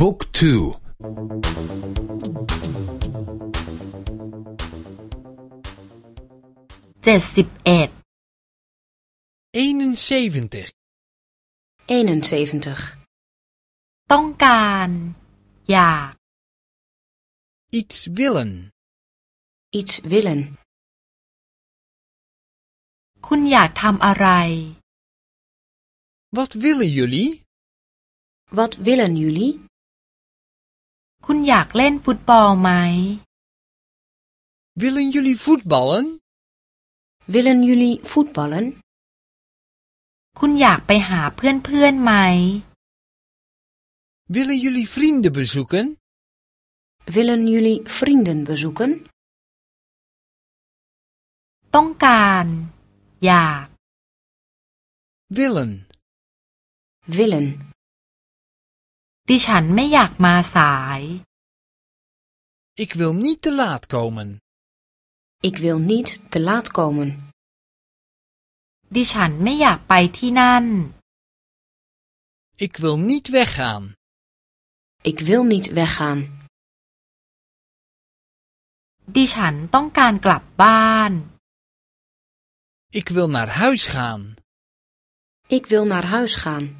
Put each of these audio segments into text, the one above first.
บุ๊กทู เจ็ดสิบเอ็ด 71. 71. ต้องการ อยาก Iets willen. Iets willen. คุณอยากทำอะไร Wat willen jullie? Wat willen jullie? คุณอยากเล่นฟุตบอลไหม Willen jullie voetballen? Willen jullie voetballen? คุณอยากไปหาเพื่อนๆไหม Willen jullie vrienden bezoeken? Willen jullie vrienden bezoeken? ต้องการ อยาก Willen. Willen. ดิฉันไม่อยากมาสาย Ik wil niet te laat komen. Ik wil niet te laat komen. ดิฉันไม่อยากไปที่นั่น Ik wil niet weggaan. Ik wil niet weggaan. ดิฉันต้องการกลับบ้าน Ik wil naar huis gaan. Ik wil naar huis gaan.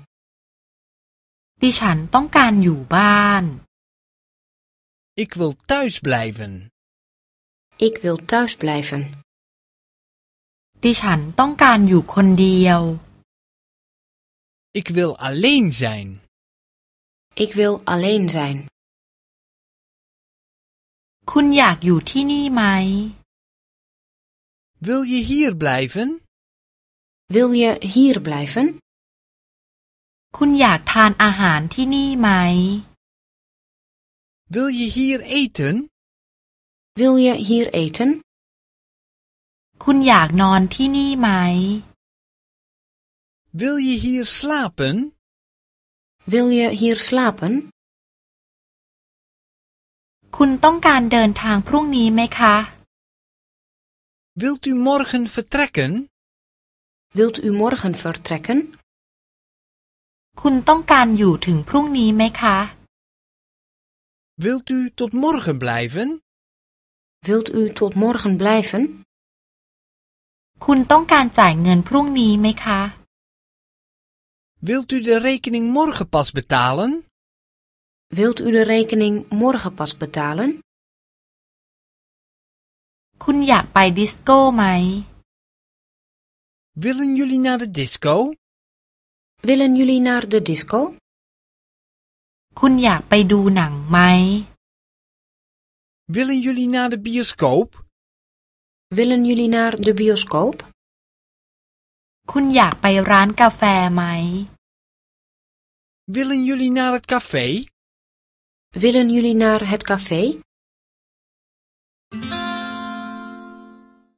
ดิฉันต้องการอยู่บ้าน Ik wil thuis blijven. Ik wil thuis blijven. ดิฉันต้องการอยู่คนเดียว Ik wil alleen zijn. Ik wil alleen zijn. คุณอยากอยู่ที่นี่ไหม Wil je hier blijven? Wil je hier blijven? คุณอยากทานอาหารที่นี่ไหม Wil je hier eten? Wil je hier eten? คุณอยากนอนที่นี่ไหม Wil je hier slapen? Wil je hier slapen? คุณต้องการเดินทางพรุ่งนี้ไหมคะ Wilt u morgen vertrekken? Wilt u morgen vertrekken? คุณต้องการอยู่ถึงพรุ่งนี้ไหมคะ Wilt u tot morgen blijven? Wilt u tot morgen blijven? คุณต้องการจ่ายเงินพรุ่งนี้ไหมคะ Wilt u de rekening morgen pas betalen? Wilt u de rekening morgen pas betalen? คุณอยากไปดิสโก้ไหม Willen jullie naar de disco? Willen jullie naar de disco? คุณอยากไปดูหนังไหม Willen jullie naar de bioscoop? Willen jullie naar de bioscoop? คุณอยากไปร้านกาแฟไหม Willen jullie naar het café? Willen jullie naar het café?